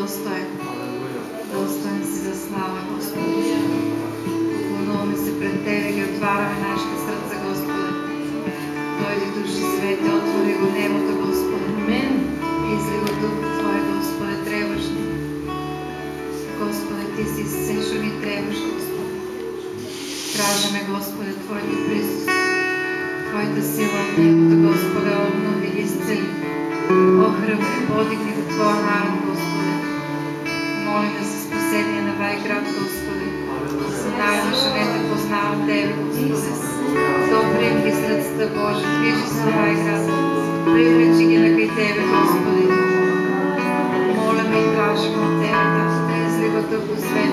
достоен. Достоен си за слава, Господи. Поклонуваме се пред Тебе и отваряме нашите сърца, Господи. Дойди Души Свети, отвори го небото, Господи. Амен. Изли го Духа Твоя, Господи, трябваш ни. Господи, Ти си все, що ни трябваш, Господи. Тражаме, Господи, Твоята присъст, Твоята сила в небото, Господи, обнови и изцели. Охрабри, подигни сърцата Божия, движи се Вай град. Привлечи ги на кай Тебе, Господи. Молиме и тражим от Тебе, да излива Духу Свети,